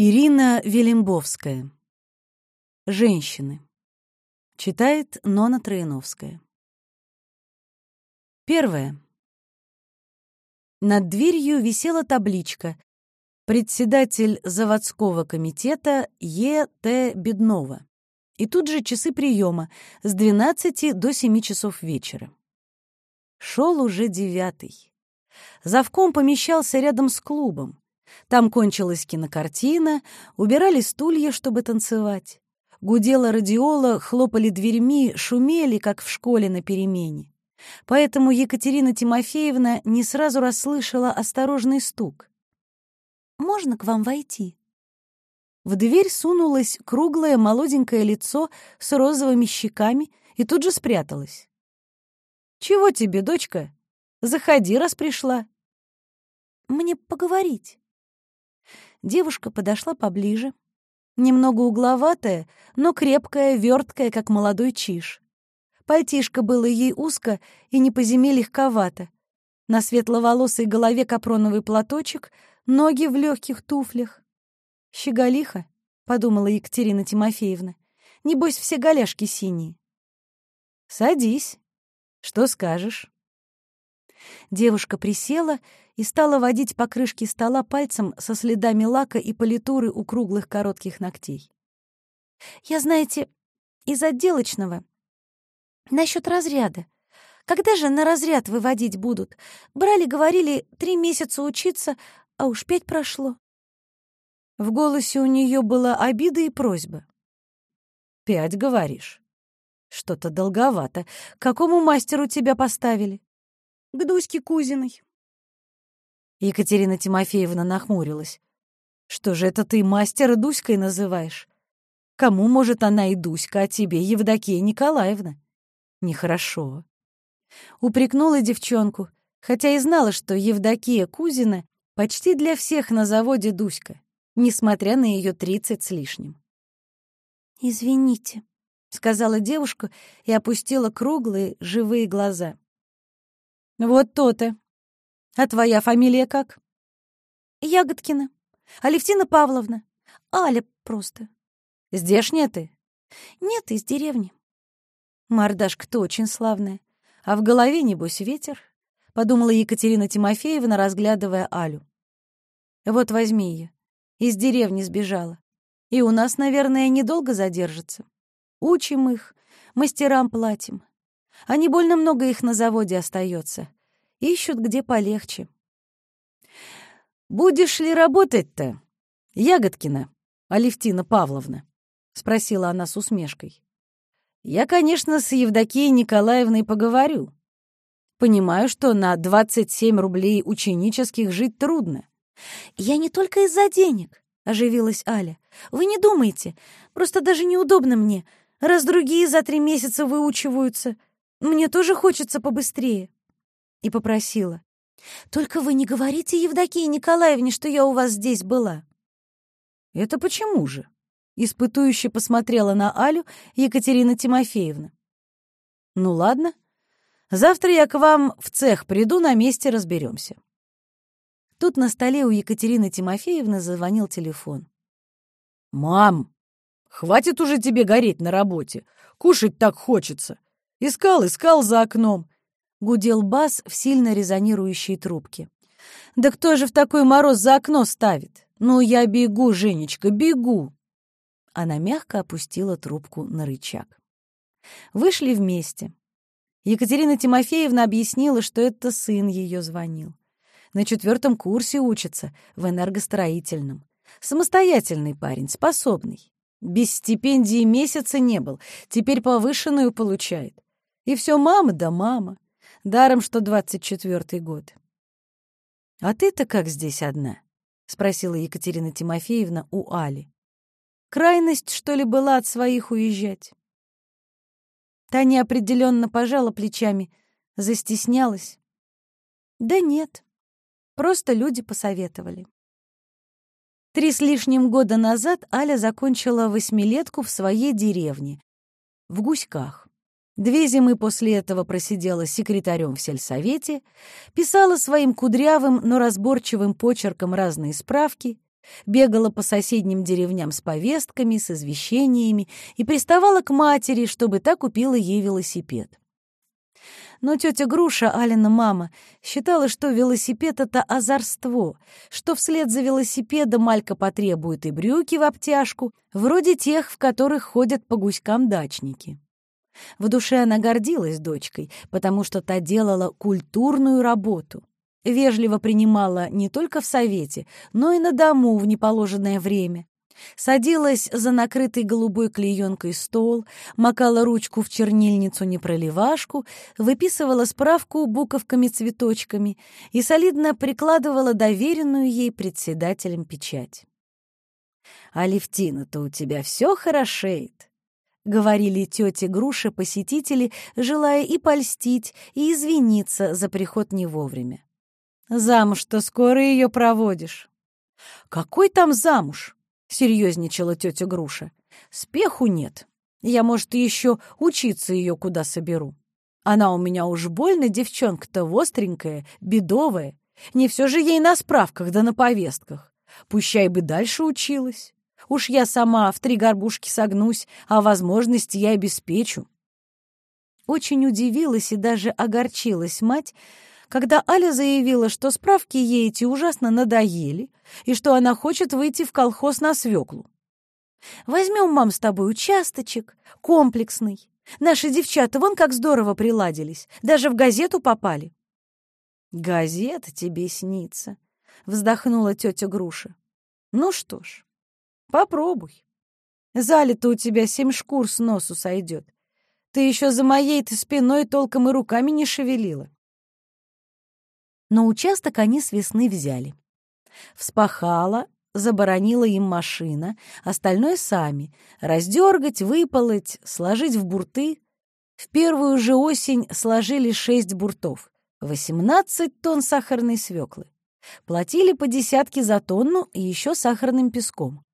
Ирина Велимбовская. Женщины. Читает Нона Троиновская. Первое. Над дверью висела табличка «Председатель заводского комитета Е.Т. Беднова». И тут же часы приема с 12 до 7 часов вечера. Шел уже девятый. Завком помещался рядом с клубом. Там кончилась кинокартина, убирали стулья, чтобы танцевать. Гудела радиола, хлопали дверьми, шумели, как в школе на перемене. Поэтому Екатерина Тимофеевна не сразу расслышала осторожный стук. «Можно к вам войти?» В дверь сунулось круглое молоденькое лицо с розовыми щеками и тут же спряталось. «Чего тебе, дочка? Заходи, раз пришла». «Мне поговорить». Девушка подошла поближе. Немного угловатая, но крепкая, верткая, как молодой чиж. Пальтишко было ей узко и не по зиме легковато. На светловолосой голове капроновый платочек, ноги в легких туфлях. «Щеголиха», — подумала Екатерина Тимофеевна. «Небось, все голяшки синие». «Садись. Что скажешь?» Девушка присела и стала водить по крышке стола пальцем со следами лака и политуры у круглых коротких ногтей. «Я, знаете, из отделочного. Насчет разряда. Когда же на разряд выводить будут? Брали, говорили, три месяца учиться, а уж пять прошло». В голосе у нее была обида и просьба. «Пять, говоришь? Что-то долговато. Какому мастеру тебя поставили?» «К Дуське Кузиной». Екатерина Тимофеевна нахмурилась. «Что же это ты мастера Дуськой называешь? Кому, может, она и Дуська, а тебе Евдокия Николаевна? Нехорошо». Упрекнула девчонку, хотя и знала, что Евдокия Кузина почти для всех на заводе Дуська, несмотря на ее тридцать с лишним. «Извините», — сказала девушка и опустила круглые, живые глаза. «Вот то-то», а твоя фамилия как? Ягодкина. Алевтина Павловна. Аля просто. Здешняя ты? Нет, из деревни. Мордашка-то очень славная. А в голове, небось, ветер, — подумала Екатерина Тимофеевна, разглядывая Алю. Вот возьми ее. Из деревни сбежала. И у нас, наверное, недолго задержится. Учим их, мастерам платим. А не больно много их на заводе остается. Ищут где полегче. «Будешь ли работать-то, Ягодкина, Алевтина Павловна?» — спросила она с усмешкой. «Я, конечно, с Евдокией Николаевной поговорю. Понимаю, что на 27 рублей ученических жить трудно». «Я не только из-за денег», — оживилась Аля. «Вы не думайте, просто даже неудобно мне, раз другие за три месяца выучиваются. Мне тоже хочется побыстрее» и попросила. «Только вы не говорите Евдокии Николаевне, что я у вас здесь была». «Это почему же?» — испытующе посмотрела на Алю Екатерина Тимофеевна. «Ну ладно, завтра я к вам в цех приду, на месте разберемся». Тут на столе у Екатерины Тимофеевны зазвонил телефон. «Мам, хватит уже тебе гореть на работе. Кушать так хочется. Искал, искал за окном. — гудел бас в сильно резонирующей трубке. «Да кто же в такой мороз за окно ставит? Ну, я бегу, Женечка, бегу!» Она мягко опустила трубку на рычаг. Вышли вместе. Екатерина Тимофеевна объяснила, что это сын ее звонил. На четвертом курсе учится, в энергостроительном. Самостоятельный парень, способный. Без стипендии месяца не был, теперь повышенную получает. И все мама да мама. Даром, что двадцать четвертый год. «А ты-то как здесь одна?» — спросила Екатерина Тимофеевна у Али. «Крайность, что ли, была от своих уезжать?» Та неопределенно пожала плечами, застеснялась. «Да нет, просто люди посоветовали». Три с лишним года назад Аля закончила восьмилетку в своей деревне, в Гуськах. Две зимы после этого просидела секретарем в сельсовете, писала своим кудрявым, но разборчивым почерком разные справки, бегала по соседним деревням с повестками, с извещениями и приставала к матери, чтобы та купила ей велосипед. Но тетя Груша, Алина мама, считала, что велосипед — это озорство, что вслед за велосипедом Малька потребует и брюки в обтяжку, вроде тех, в которых ходят по гуськам дачники. В душе она гордилась дочкой, потому что та делала культурную работу. Вежливо принимала не только в совете, но и на дому в неположенное время. Садилась за накрытый голубой клеенкой стол, макала ручку в чернильницу-непроливашку, выписывала справку буковками-цветочками и солидно прикладывала доверенную ей председателем печать. «А Левтина-то у тебя все хорошеет», — говорили тети Груши посетители, желая и польстить, и извиниться за приход не вовремя. «Замуж-то скоро ее проводишь». «Какой там замуж?» — серьезничала тетя Груша. «Спеху нет. Я, может, еще учиться ее куда соберу. Она у меня уж больно девчонка-то остренькая, бедовая. Не все же ей на справках да на повестках. Пущай бы дальше училась. Уж я сама в три горбушки согнусь, а возможности я обеспечу». Очень удивилась и даже огорчилась мать, когда Аля заявила, что справки ей эти ужасно надоели и что она хочет выйти в колхоз на свеклу. «Возьмем, мам, с тобой участочек, комплексный. Наши девчата вон как здорово приладились, даже в газету попали». «Газета тебе снится», — вздохнула тетя Груша. «Ну что ж, попробуй. Залито у тебя семь шкур с носу сойдет. Ты еще за моей-то спиной толком и руками не шевелила. Но участок они с весны взяли. Вспахала, заборонила им машина, остальное сами. Раздергать, выполоть, сложить в бурты. В первую же осень сложили шесть буртов, 18 тонн сахарной свеклы. Платили по десятке за тонну и еще сахарным песком.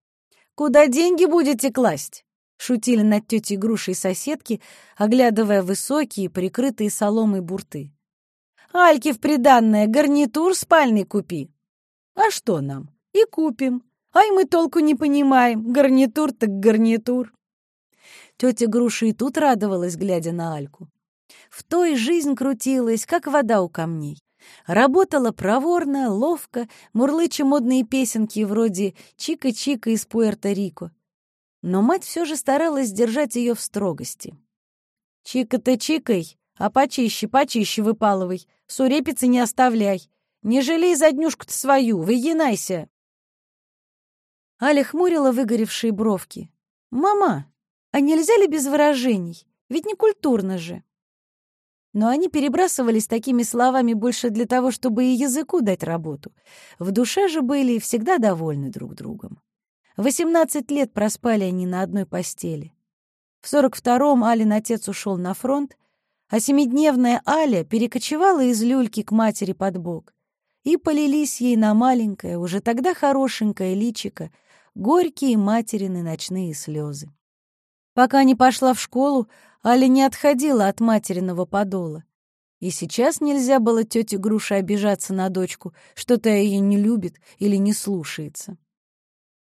«Куда деньги будете класть?» — шутили над тетей грушей соседки, оглядывая высокие, прикрытые соломой бурты. Альке в приданное гарнитур спальный купи. А что нам? И купим. Ай, мы толку не понимаем. Гарнитур так гарнитур. Тетя Груша и тут радовалась, глядя на Альку. В той жизнь крутилась, как вода у камней. Работала проворно, ловко, мурлыча модные песенки вроде «Чика-чика» из Пуэрто-Рико. Но мать все же старалась держать ее в строгости. «Чика-то чикой, а почище, почище выпалывай, сурепицы не оставляй. Не жалей заднюшку-то свою, выгинайся. Аля хмурила выгоревшие бровки. «Мама, а нельзя ли без выражений? Ведь не культурно же». Но они перебрасывались такими словами больше для того, чтобы и языку дать работу. В душе же были всегда довольны друг другом. Восемнадцать лет проспали они на одной постели. В сорок втором Алин отец ушел на фронт, а семидневная Аля перекочевала из люльки к матери под бок, и полились ей на маленькое, уже тогда хорошенькое личико, горькие материны ночные слезы. Пока не пошла в школу, Аля не отходила от материного подола. И сейчас нельзя было тете Груше обижаться на дочку, что та ее не любит или не слушается.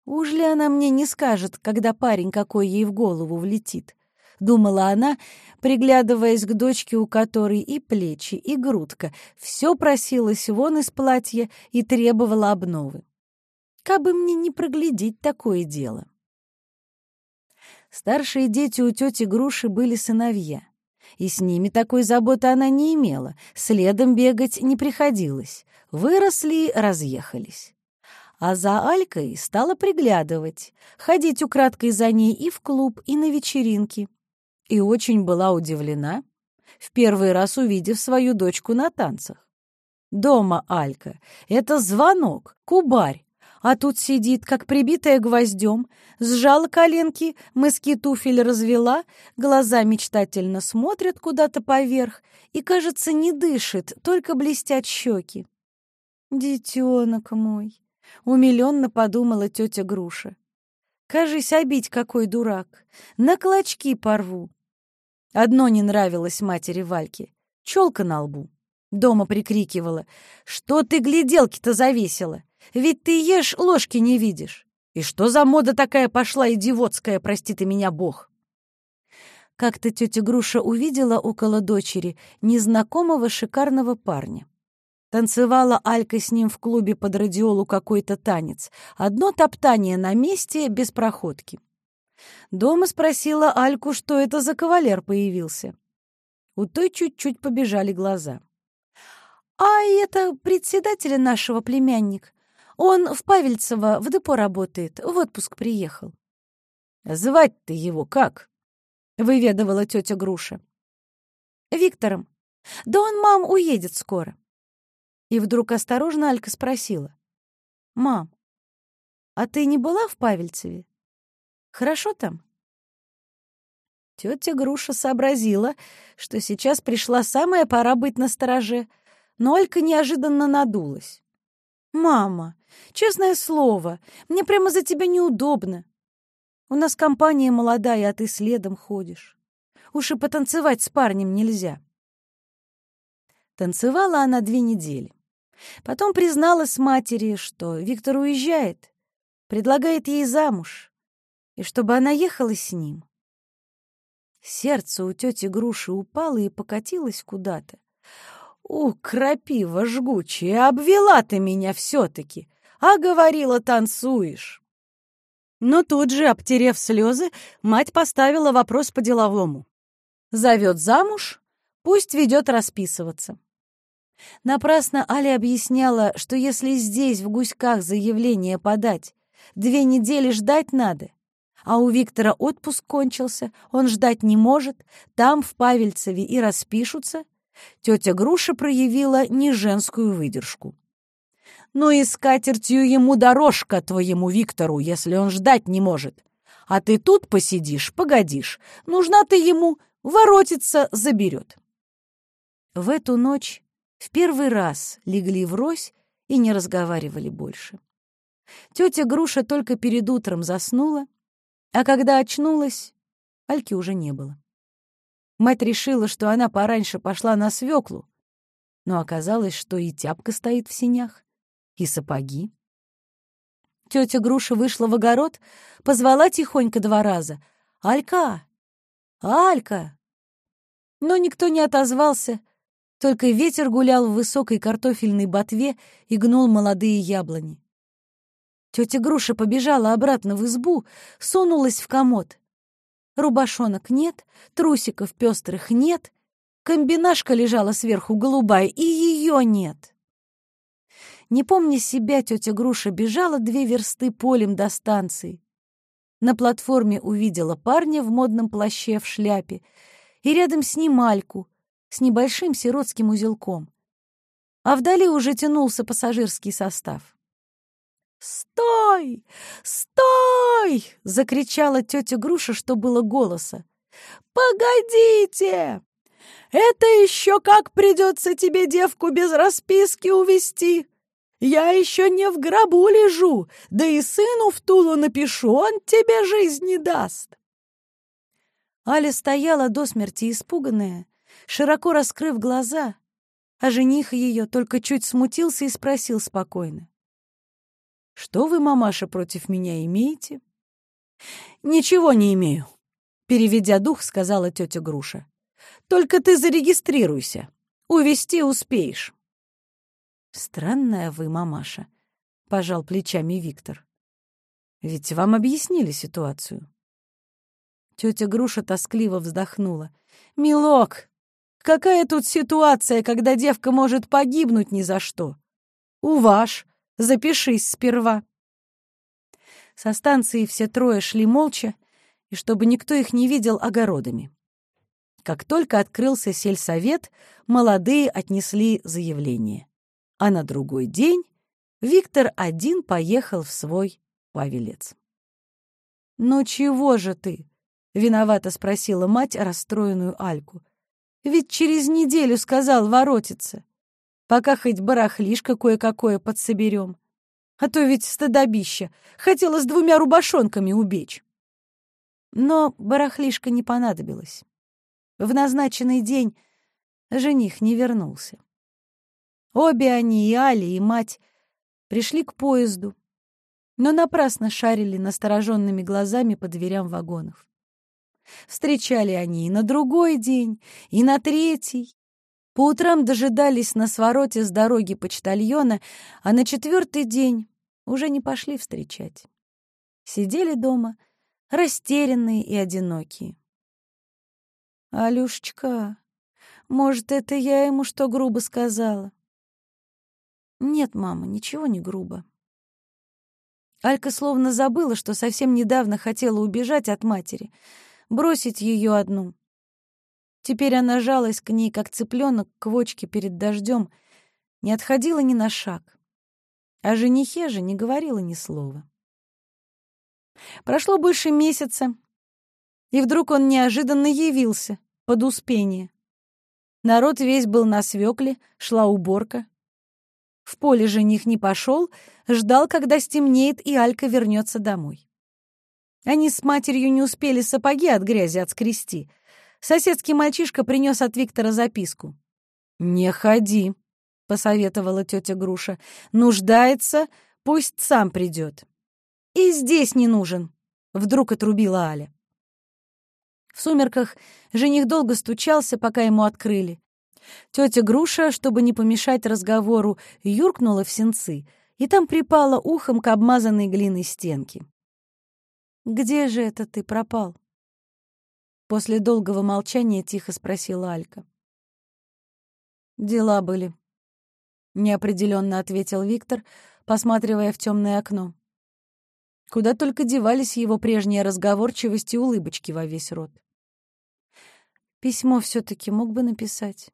Уж ли она мне не скажет, когда парень какой ей в голову влетит? думала она, приглядываясь к дочке, у которой и плечи, и грудка, все просилось вон из платья и требовало обновы. Кабы мне не проглядеть такое дело. Старшие дети у тети Груши были сыновья, и с ними такой заботы она не имела, следом бегать не приходилось. Выросли, разъехались а за Алькой стала приглядывать, ходить украдкой за ней и в клуб, и на вечеринки и очень была удивлена, в первый раз увидев свою дочку на танцах. Дома Алька — это звонок, кубарь, а тут сидит, как прибитая гвоздем, сжала коленки, мыски туфель развела, глаза мечтательно смотрят куда-то поверх и, кажется, не дышит, только блестят щеки. «Детенок мой!» — умиленно подумала тетя Груша. «Кажись, обить какой дурак! На клочки порву!» Одно не нравилось матери Вальки — челка на лбу. Дома прикрикивала. «Что ты гляделки-то завесила? Ведь ты ешь, ложки не видишь. И что за мода такая пошла идиотская, прости ты меня, Бог?» Как-то тетя Груша увидела около дочери незнакомого шикарного парня. Танцевала Алька с ним в клубе под радиолу какой-то танец. Одно топтание на месте, без проходки. Дома спросила Альку, что это за кавалер появился. У той чуть-чуть побежали глаза. «А это председателя нашего племянник. Он в Павельцево в депо работает, в отпуск приехал». «Звать ты его как?» — выведывала тетя Груша. «Виктором. Да он, мам, уедет скоро». И вдруг осторожно Алька спросила. «Мам, а ты не была в Павельцеве? Хорошо там?» Тетя Груша сообразила, что сейчас пришла самая пора быть настороже, но Алька неожиданно надулась. «Мама, честное слово, мне прямо за тебя неудобно. У нас компания молодая, а ты следом ходишь. Уж и потанцевать с парнем нельзя». Танцевала она две недели. Потом призналась матери, что Виктор уезжает, предлагает ей замуж, и чтобы она ехала с ним. Сердце у тети Груши упало и покатилось куда-то. «У, крапива жгучая, обвела ты меня все-таки, а говорила, танцуешь!» Но тут же, обтерев слезы, мать поставила вопрос по-деловому. «Зовет замуж, пусть ведет расписываться». Напрасно Аля объясняла, что если здесь, в гуськах, заявление подать, две недели ждать надо, а у Виктора отпуск кончился, он ждать не может, там, в Павельцеве, и распишутся, тетя Груша проявила не женскую выдержку. «Ну и с ему дорожка твоему Виктору, если он ждать не может. А ты тут посидишь, погодишь. Нужна ты ему, воротится, заберет». В эту ночь в первый раз легли врозь и не разговаривали больше. Тетя Груша только перед утром заснула, а когда очнулась, Альки уже не было. Мать решила, что она пораньше пошла на свеклу, но оказалось, что и тяпка стоит в синях, и сапоги. Тетя Груша вышла в огород, позвала тихонько два раза. «Алька! Алька!» Но никто не отозвался, только ветер гулял в высокой картофельной ботве и гнул молодые яблони. Тетя Груша побежала обратно в избу, сунулась в комод. Рубашонок нет, трусиков пестрых нет, комбинашка лежала сверху голубая, и ее нет. Не помня себя, тетя Груша бежала две версты полем до станции. На платформе увидела парня в модном плаще в шляпе и рядом с ним Альку, с небольшим сиротским узелком. А вдали уже тянулся пассажирский состав. «Стой! Стой!» — закричала тетя Груша, что было голоса. «Погодите! Это еще как придется тебе девку без расписки увести! Я еще не в гробу лежу, да и сыну в Тулу напишу, он тебе жизнь не даст!» Аля стояла до смерти испуганная, широко раскрыв глаза, а жених ее только чуть смутился и спросил спокойно. «Что вы, мамаша, против меня имеете?» «Ничего не имею», — переведя дух, сказала тетя Груша. «Только ты зарегистрируйся. Увести успеешь». «Странная вы, мамаша», — пожал плечами Виктор. «Ведь вам объяснили ситуацию». Тетя Груша тоскливо вздохнула. «Милок, Какая тут ситуация, когда девка может погибнуть ни за что? У ваш. Запишись сперва. Со станции все трое шли молча, и чтобы никто их не видел огородами. Как только открылся сельсовет, молодые отнесли заявление. А на другой день Виктор один поехал в свой павелец. «Ну чего же ты?» — виновато спросила мать расстроенную Альку. Ведь через неделю сказал воротиться. Пока хоть барахлишко кое-какое подсоберем. А то ведь стыдобище. Хотела с двумя рубашонками убечь. Но барахлишко не понадобилось. В назначенный день жених не вернулся. Обе они, и Али, и мать, пришли к поезду, но напрасно шарили настороженными глазами по дверям вагонов. Встречали они и на другой день, и на третий. По утрам дожидались на свороте с дороги почтальона, а на четвертый день уже не пошли встречать. Сидели дома, растерянные и одинокие. «Алюшечка, может, это я ему что грубо сказала?» «Нет, мама, ничего не грубо». Алька словно забыла, что совсем недавно хотела убежать от матери, бросить ее одну. Теперь она жалась к ней, как цыпленок к вочке перед дождем, не отходила ни на шаг. О женихе же не говорила ни слова. Прошло больше месяца, и вдруг он неожиданно явился под Успение. Народ весь был на свекле, шла уборка. В поле жених не пошел, ждал, когда стемнеет, и Алька вернется домой. Они с матерью не успели сапоги от грязи отскрести. Соседский мальчишка принес от Виктора записку. «Не ходи», — посоветовала тетя Груша. «Нуждается, пусть сам придет». «И здесь не нужен», — вдруг отрубила Аля. В сумерках жених долго стучался, пока ему открыли. Тетя Груша, чтобы не помешать разговору, юркнула в сенцы, и там припала ухом к обмазанной глиной стенке. «Где же это ты пропал?» После долгого молчания тихо спросила Алька. «Дела были», — неопределенно ответил Виктор, посматривая в темное окно. Куда только девались его прежняя разговорчивость и улыбочки во весь рот. Письмо все-таки мог бы написать.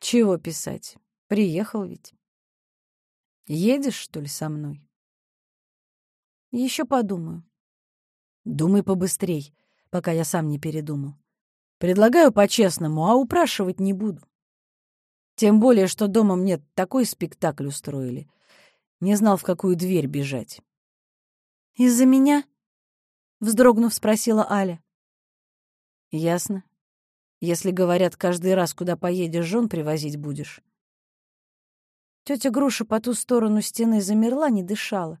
Чего писать? Приехал ведь. Едешь, что ли, со мной? Еще подумаю. Думай побыстрей, пока я сам не передумал. Предлагаю по-честному, а упрашивать не буду. Тем более, что дома мне такой спектакль устроили. Не знал, в какую дверь бежать. «Из-за меня?» — вздрогнув, спросила Аля. «Ясно. Если, говорят, каждый раз, куда поедешь, жен привозить будешь». Тетя Груша по ту сторону стены замерла, не дышала.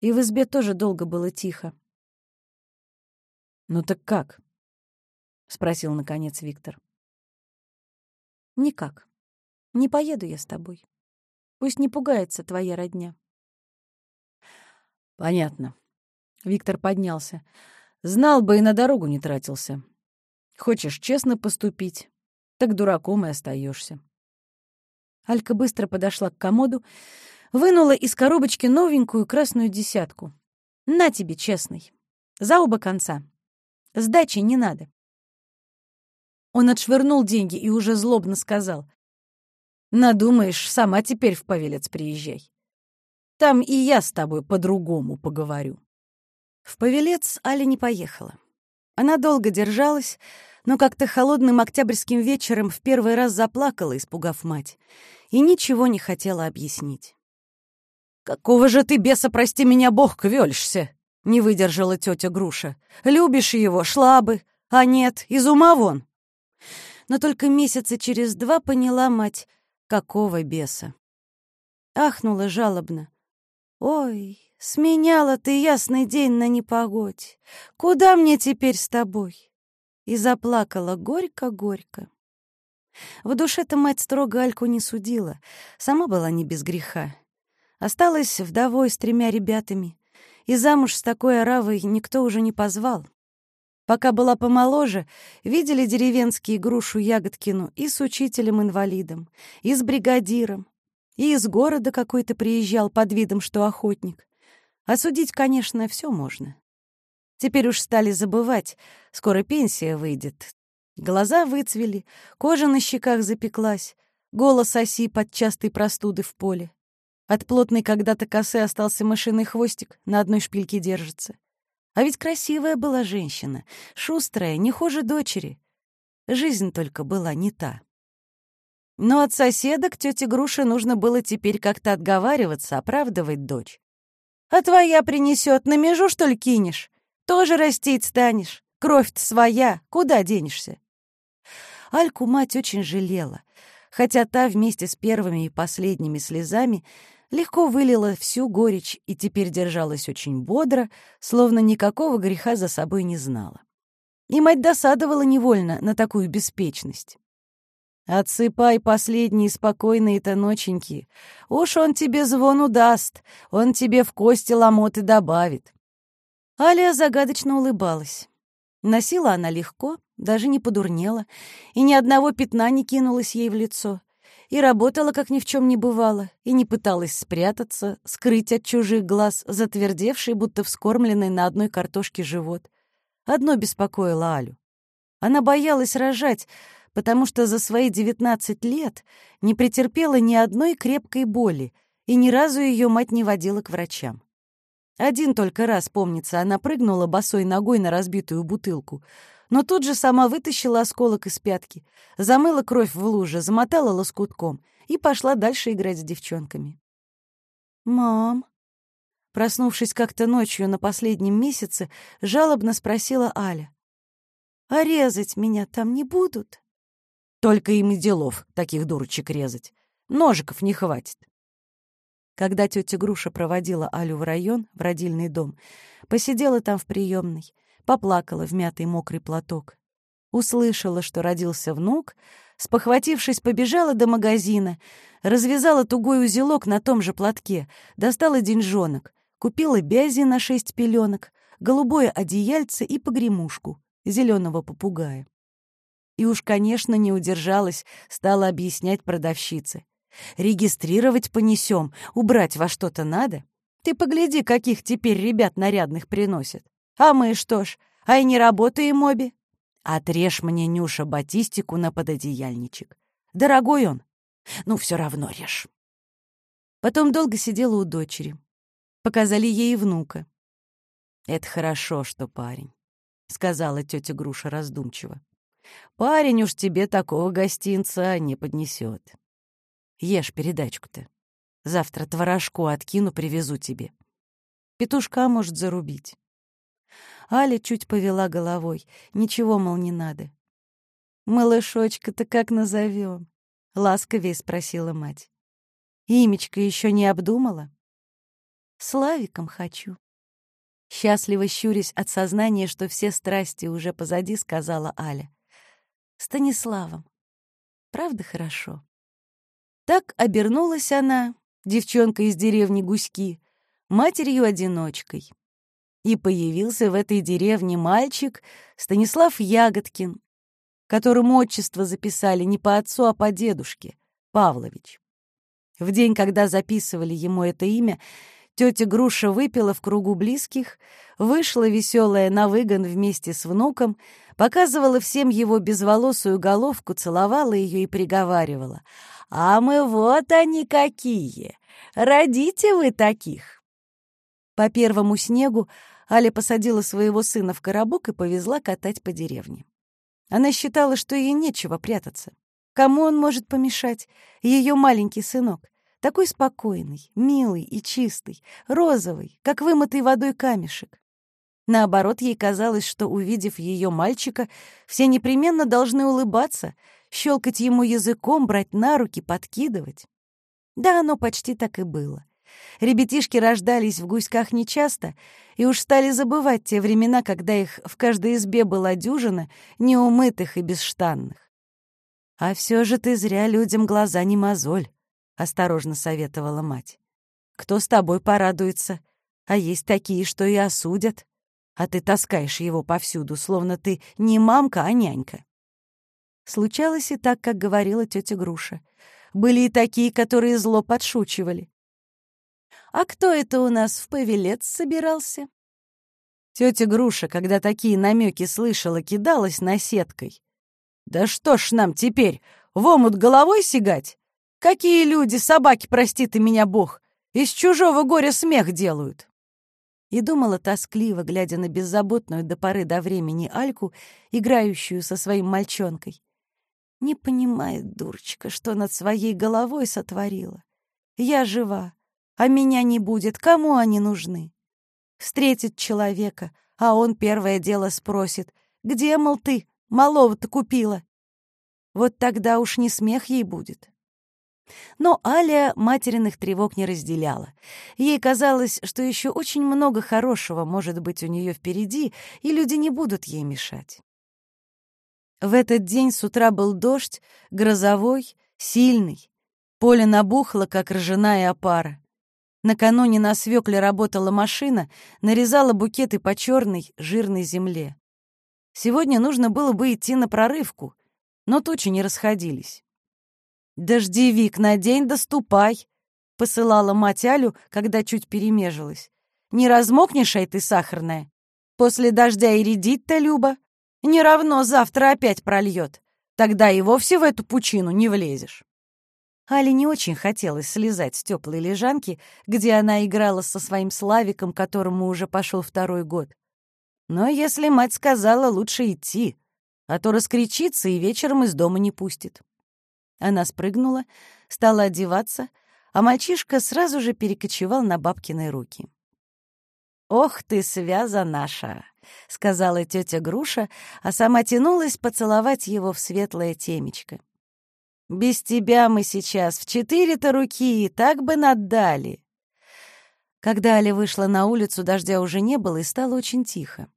И в избе тоже долго было тихо. «Ну так как?» — спросил, наконец, Виктор. «Никак. Не поеду я с тобой. Пусть не пугается твоя родня». Понятно. Виктор поднялся. Знал бы и на дорогу не тратился. Хочешь честно поступить, так дураком и остаешься. Алька быстро подошла к комоду, вынула из коробочки новенькую красную десятку. «На тебе, честный. За оба конца. Сдачи не надо». Он отшвырнул деньги и уже злобно сказал. «Надумаешь, сама теперь в Павелец приезжай. Там и я с тобой по-другому поговорю». В Павелец Аля не поехала. Она долго держалась, но как-то холодным октябрьским вечером в первый раз заплакала, испугав мать, и ничего не хотела объяснить. «Какого же ты, беса, прости меня, бог, квёльшься?» — не выдержала тетя Груша. «Любишь его, шла бы, а нет, из ума вон». Но только месяца через два поняла мать, какого беса. Ахнула жалобно. Ой, сменяла ты ясный день на непогодь. Куда мне теперь с тобой? И заплакала горько-горько. В душе-то мать строго Альку не судила, сама была не без греха. Осталась вдовой с тремя ребятами, и замуж с такой оравой никто уже не позвал. Пока была помоложе, видели деревенские грушу Ягодкину и с учителем-инвалидом, и с бригадиром, и из города какой-то приезжал под видом, что охотник. Осудить, конечно, все можно. Теперь уж стали забывать, скоро пенсия выйдет. Глаза выцвели, кожа на щеках запеклась, голос оси под частой простуды в поле. От плотной когда-то косы остался мышиный хвостик, на одной шпильке держится. А ведь красивая была женщина, шустрая, не хуже дочери. Жизнь только была не та. Но от соседок тете Груше нужно было теперь как-то отговариваться, оправдывать дочь. «А твоя принесет, на межу, что ли, кинешь? Тоже растить станешь. Кровь-то своя, куда денешься?» Альку мать очень жалела. хотя та вместе с первыми и последними слезами легко вылила всю горечь и теперь держалась очень бодро, словно никакого греха за собой не знала. И мать досадовала невольно на такую беспечность. «Отсыпай последние спокойные-то ноченьки. Уж он тебе звону даст, он тебе в кости ломоты добавит». Аля загадочно улыбалась. Носила она легко, даже не подурнела, и ни одного пятна не кинулось ей в лицо. И работала, как ни в чем не бывало, и не пыталась спрятаться, скрыть от чужих глаз затвердевший, будто вскормленный на одной картошке живот. Одно беспокоило Алю. Она боялась рожать, потому что за свои девятнадцать лет не претерпела ни одной крепкой боли, и ни разу ее мать не водила к врачам. Один только раз, помнится, она прыгнула босой ногой на разбитую бутылку, но тут же сама вытащила осколок из пятки, замыла кровь в луже, замотала лоскутком и пошла дальше играть с девчонками. «Мам», проснувшись как-то ночью на последнем месяце, жалобно спросила Аля, «А резать меня там не будут?» Только им и делов таких дурочек резать. Ножиков не хватит. Когда тетя Груша проводила Алю в район, в родильный дом, посидела там в приемной, поплакала в мятый мокрый платок. Услышала, что родился внук, спохватившись, побежала до магазина, развязала тугой узелок на том же платке, достала деньжонок, купила бязи на шесть пеленок, голубое одеяльце и погремушку, зеленого попугая. И уж, конечно, не удержалась, стала объяснять продавщице. «Регистрировать понесем, убрать во что-то надо. Ты погляди, каких теперь ребят нарядных приносят. А мы что ж, а и не работаем обе. Отрежь мне, Нюша, батистику на пододеяльничек. Дорогой он. Ну, все равно режь». Потом долго сидела у дочери. Показали ей внука. «Это хорошо, что парень», — сказала тетя Груша раздумчиво. Парень уж тебе такого гостинца не поднесет. Ешь передачку-то. Завтра творожку откину, привезу тебе. Петушка может зарубить. Аля чуть повела головой. Ничего, мол, не надо. «Малышочка-то как назовем? ласковее спросила мать. «Имечко еще не обдумала?» «Славиком хочу». Счастливо щурясь от сознания, что все страсти уже позади, сказала Аля. Станиславом. Правда хорошо? Так обернулась она, девчонка из деревни Гуськи, матерью-одиночкой. И появился в этой деревне мальчик Станислав Ягодкин, которому отчество записали не по отцу, а по дедушке, Павлович. В день, когда записывали ему это имя, Тетя Груша выпила в кругу близких, вышла веселая на выгон вместе с внуком, показывала всем его безволосую головку, целовала ее и приговаривала. «А мы вот они какие! Родите вы таких!» По первому снегу Аля посадила своего сына в коробок и повезла катать по деревне. Она считала, что ей нечего прятаться. Кому он может помешать? Ее маленький сынок. Такой спокойный, милый и чистый, розовый, как вымытый водой камешек. Наоборот, ей казалось, что, увидев ее мальчика, все непременно должны улыбаться, щелкать ему языком, брать на руки, подкидывать. Да, оно почти так и было. Ребятишки рождались в гуськах нечасто и уж стали забывать те времена, когда их в каждой избе была дюжина, неумытых и бесштанных. А все же ты зря людям глаза не мозоль. — осторожно советовала мать. «Кто с тобой порадуется? А есть такие, что и осудят. А ты таскаешь его повсюду, словно ты не мамка, а нянька». Случалось и так, как говорила тетя Груша. Были и такие, которые зло подшучивали. «А кто это у нас в повелец собирался?» Тетя Груша, когда такие намеки слышала, кидалась на сеткой. «Да что ж нам теперь, в омут головой сигать? Какие люди, собаки, прости ты меня, Бог, из чужого горя смех делают!» И думала тоскливо, глядя на беззаботную до поры до времени Альку, играющую со своим мальчонкой. Не понимает, дурочка, что над своей головой сотворила. Я жива, а меня не будет, кому они нужны? Встретит человека, а он первое дело спросит, «Где, мол, ты, малого-то купила?» Вот тогда уж не смех ей будет. Но Аля материных тревог не разделяла. Ей казалось, что еще очень много хорошего может быть у нее впереди, и люди не будут ей мешать. В этот день с утра был дождь, грозовой, сильный. Поле набухло, как ржаная опара. Накануне на свекле работала машина, нарезала букеты по черной, жирной земле. Сегодня нужно было бы идти на прорывку, но тучи не расходились. «Дождевик надень, доступай», — посылала мать Алю, когда чуть перемежилась. «Не размокнешь, ай ты сахарная? После дождя и редить-то, Люба, не равно завтра опять прольет. Тогда и вовсе в эту пучину не влезешь». Але не очень хотелось слезать с теплой лежанки, где она играла со своим Славиком, которому уже пошел второй год. Но если мать сказала, лучше идти, а то раскричится и вечером из дома не пустит. Она спрыгнула, стала одеваться, а мальчишка сразу же перекочевал на бабкины руки. «Ох ты, связа наша!» — сказала тетя Груша, а сама тянулась поцеловать его в светлое темечко. «Без тебя мы сейчас в четыре-то руки так бы наддали!» Когда Аля вышла на улицу, дождя уже не было, и стало очень тихо.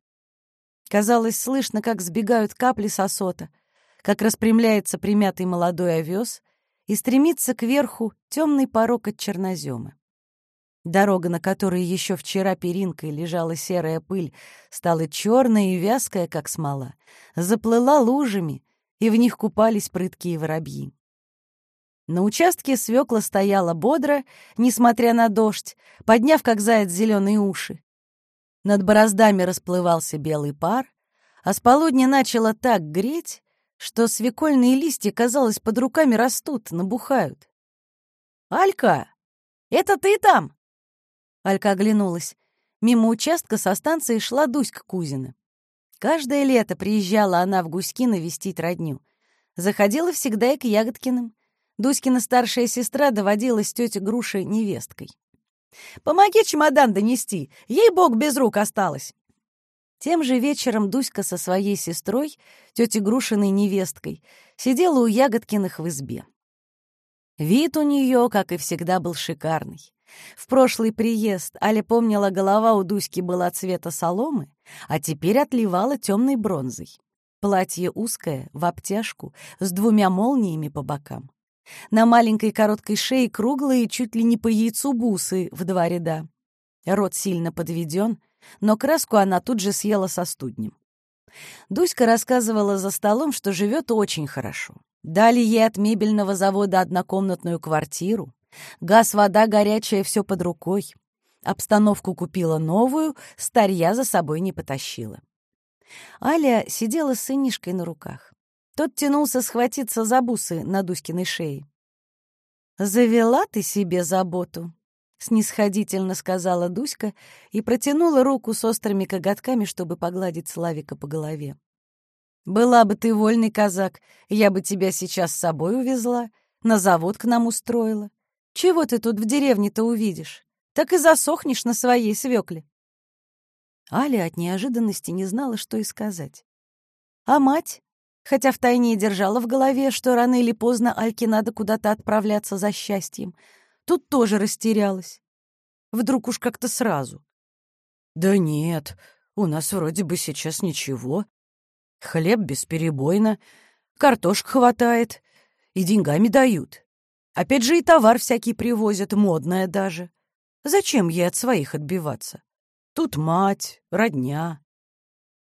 Казалось, слышно, как сбегают капли сосота — как распрямляется примятый молодой овес и стремится кверху темный порог от чернозема. Дорога, на которой еще вчера перинкой лежала серая пыль, стала черная и вязкая, как смола, заплыла лужами, и в них купались прыткие воробьи. На участке свекла стояла бодро, несмотря на дождь, подняв, как заяц, зеленые уши. Над бороздами расплывался белый пар, а с полудня начало так греть, что свекольные листья, казалось, под руками растут, набухают. «Алька, это ты там?» Алька оглянулась. Мимо участка со станции шла Дуська Кузина. Каждое лето приезжала она в Гуськи навестить родню. Заходила всегда и к Ягодкиным. Дуськина старшая сестра доводилась тетя Грушей невесткой. «Помоги чемодан донести, ей-бог без рук осталось!» Тем же вечером Дуська со своей сестрой, тетей Грушиной невесткой, сидела у Ягодкиных в избе. Вид у нее, как и всегда, был шикарный. В прошлый приезд Аля помнила, голова у Дуськи была цвета соломы, а теперь отливала темной бронзой. Платье узкое, в обтяжку, с двумя молниями по бокам. На маленькой короткой шее круглые, чуть ли не по яйцу бусы в два ряда. Рот сильно подведен, но краску она тут же съела со студнем. Дуська рассказывала за столом, что живет очень хорошо. Дали ей от мебельного завода однокомнатную квартиру, газ, вода, горячая, все под рукой. Обстановку купила новую, старья за собой не потащила. Аля сидела с сынишкой на руках. Тот тянулся схватиться за бусы на Дуськиной шее. «Завела ты себе заботу», — снисходительно сказала Дуська и протянула руку с острыми коготками, чтобы погладить Славика по голове. «Была бы ты вольный казак, я бы тебя сейчас с собой увезла, на завод к нам устроила. Чего ты тут в деревне-то увидишь? Так и засохнешь на своей свекле». Аля от неожиданности не знала, что и сказать. А мать, хотя втайне держала в голове, что рано или поздно Альке надо куда-то отправляться за счастьем, — Тут тоже растерялась. Вдруг уж как-то сразу. «Да нет, у нас вроде бы сейчас ничего. Хлеб бесперебойно, картошек хватает, и деньгами дают. Опять же и товар всякий привозят, модное даже. Зачем ей от своих отбиваться? Тут мать, родня».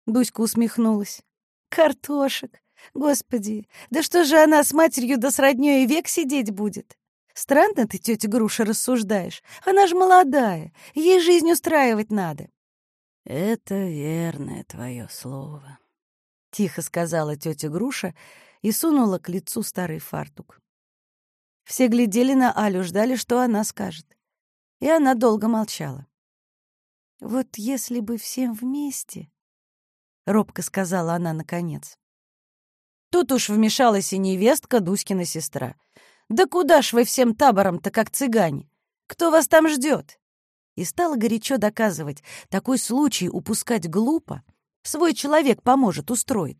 Дуська усмехнулась. «Картошек! Господи, да что же она с матерью да с роднёй век сидеть будет? Странно ты, тетя Груша, рассуждаешь. Она же молодая, ей жизнь устраивать надо. Это верное твое слово, — тихо сказала тетя Груша и сунула к лицу старый фартук. Все глядели на Алю, ждали, что она скажет. И она долго молчала. «Вот если бы всем вместе...» — робко сказала она наконец. Тут уж вмешалась и невестка, Дуськина сестра — «Да куда ж вы всем табором-то, как цыгане? Кто вас там ждет?» И стала горячо доказывать, такой случай упускать глупо, свой человек поможет, устроит.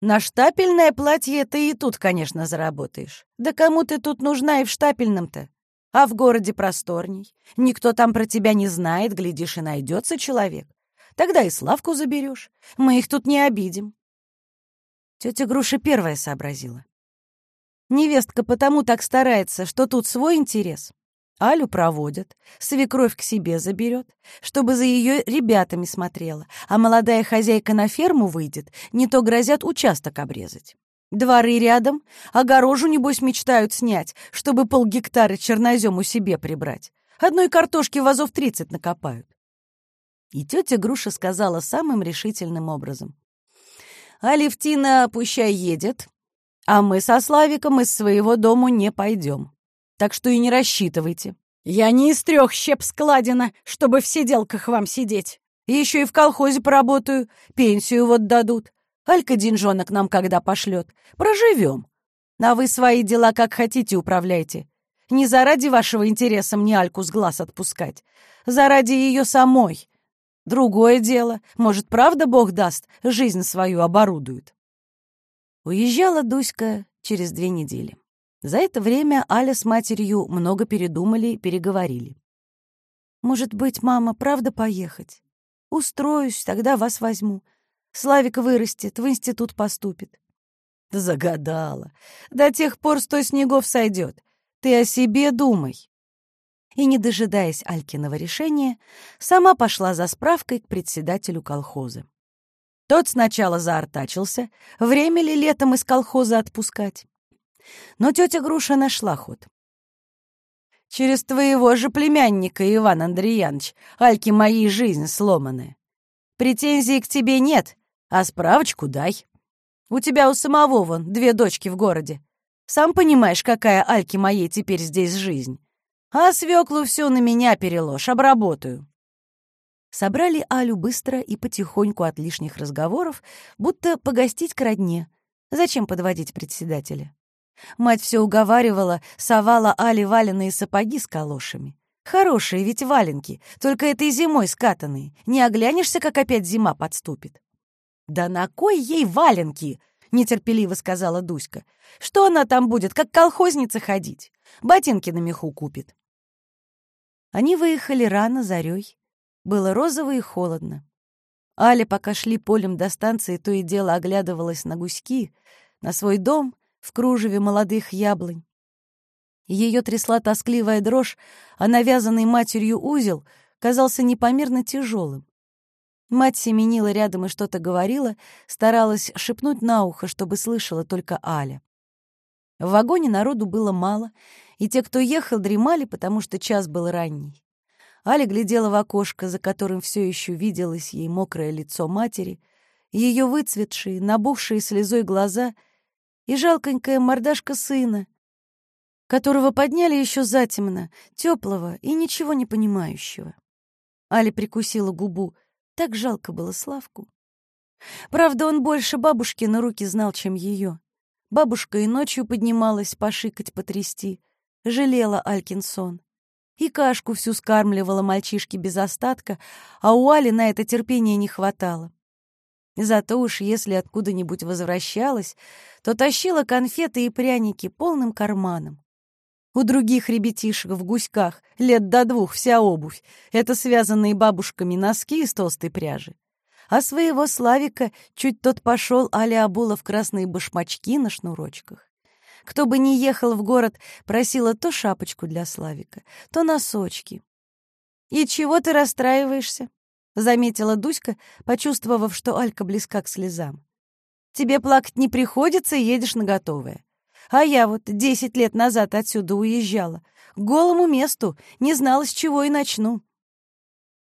На штапельное платье ты и тут, конечно, заработаешь. Да кому ты тут нужна и в штапельном-то? А в городе просторней. Никто там про тебя не знает, глядишь, и найдется человек. Тогда и Славку заберешь. Мы их тут не обидим. Тетя Груша первая сообразила. Невестка потому так старается, что тут свой интерес. Алю проводят, свекровь к себе заберет, чтобы за ее ребятами смотрела, а молодая хозяйка на ферму выйдет, не то грозят участок обрезать. Дворы рядом, огорожу, небось, мечтают снять, чтобы полгектара чернозему себе прибрать. Одной картошки вазов тридцать накопают. И тетя Груша сказала самым решительным образом. «Алевтина пущай едет, а мы со Славиком из своего дому не пойдем. Так что и не рассчитывайте. Я не из трех щеп складина, чтобы в сиделках вам сидеть. Еще и в колхозе поработаю, пенсию вот дадут. Алька деньжонок нам когда пошлет. Проживем. А вы свои дела как хотите управляйте. Не заради вашего интереса мне Альку с глаз отпускать. Заради ее самой. Другое дело. Может, правда Бог даст, жизнь свою оборудует. Уезжала Дуська через две недели. За это время Аля с матерью много передумали и переговорили. «Может быть, мама, правда поехать? Устроюсь, тогда вас возьму. Славик вырастет, в институт поступит». Загадала. До тех пор сто снегов сойдет. Ты о себе думай и, не дожидаясь Алькиного решения, сама пошла за справкой к председателю колхоза. Тот сначала заортачился, время ли летом из колхоза отпускать. Но тетя Груша нашла ход. «Через твоего же племянника, Иван Андреянович, Альки моей жизнь сломанная. Претензий к тебе нет, а справочку дай. У тебя у самого вон две дочки в городе. Сам понимаешь, какая Альки моей теперь здесь жизнь. А свеклу всю на меня переложь, обработаю. Собрали Алю быстро и потихоньку от лишних разговоров, будто погостить к родне. Зачем подводить председателя? Мать все уговаривала, совала Али валенные сапоги с калошами. Хорошие ведь валенки, только этой зимой скатанные. Не оглянешься, как опять зима подступит. «Да на кой ей валенки?» — нетерпеливо сказала Дуська. «Что она там будет, как колхозница ходить? Ботинки на меху купит». Они выехали рано, зарей. Было розово и холодно. Аля, пока шли полем до станции, то и дело оглядывалась на гуськи, на свой дом в кружеве молодых яблонь. Ее трясла тоскливая дрожь, а навязанный матерью узел казался непомерно тяжелым. Мать семенила рядом и что-то говорила, старалась шепнуть на ухо, чтобы слышала только Аля. В вагоне народу было мало, и те, кто ехал, дремали, потому что час был ранний. Аля глядела в окошко, за которым все еще виделось ей мокрое лицо матери, ее выцветшие, набухшие слезой глаза и жалконькая мордашка сына, которого подняли еще затемно, теплого и ничего не понимающего. Аля прикусила губу. Так жалко было Славку. Правда, он больше бабушки на руки знал, чем ее. Бабушка и ночью поднималась пошикать, потрясти — жалела Алькинсон. И кашку всю скармливала мальчишке без остатка, а у Али на это терпения не хватало. Зато уж если откуда-нибудь возвращалась, то тащила конфеты и пряники полным карманом. У других ребятишек в гуськах лет до двух вся обувь — это связанные бабушками носки из толстой пряжи. А своего Славика чуть тот пошел, Аля обула в красные башмачки на шнурочках. Кто бы ни ехал в город, просила то шапочку для Славика, то носочки. «И чего ты расстраиваешься?» — заметила Дуська, почувствовав, что Алька близка к слезам. «Тебе плакать не приходится, едешь на готовое. А я вот десять лет назад отсюда уезжала. К голому месту, не знала, с чего и начну».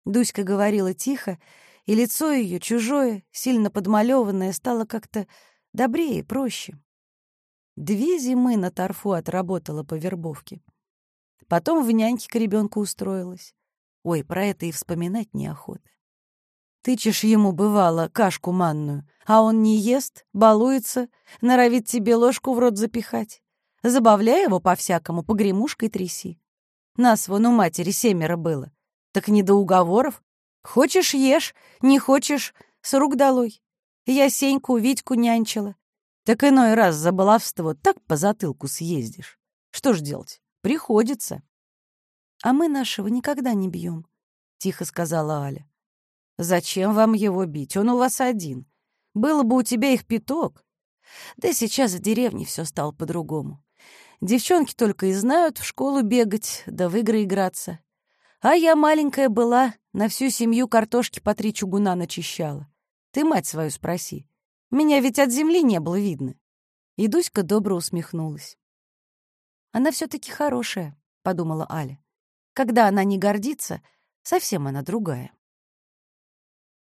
Дуська говорила тихо, и лицо ее, чужое, сильно подмалеванное, стало как-то добрее, проще. Две зимы на торфу отработала по вербовке. Потом в няньке к ребенку устроилась. Ой, про это и вспоминать неохота. Тычешь ему, бывало, кашку манную, а он не ест, балуется, норовит тебе ложку в рот запихать. Забавляй его по-всякому, погремушкой тряси. Нас вон у матери семеро было. Так не до уговоров. Хочешь — ешь, не хочешь — с рук долой. Я Сеньку, Витьку нянчила. Так иной раз за баловство так по затылку съездишь. Что ж делать? Приходится. А мы нашего никогда не бьем, тихо сказала Аля. Зачем вам его бить? Он у вас один. Было бы у тебя их пяток. Да сейчас в деревне все стало по-другому. Девчонки только и знают в школу бегать, да в игры играться. А я маленькая была, на всю семью картошки по три чугуна начищала. Ты мать свою спроси. Меня ведь от земли не было видно. И Дуська добро усмехнулась. Она все таки хорошая, — подумала Аля. Когда она не гордится, совсем она другая.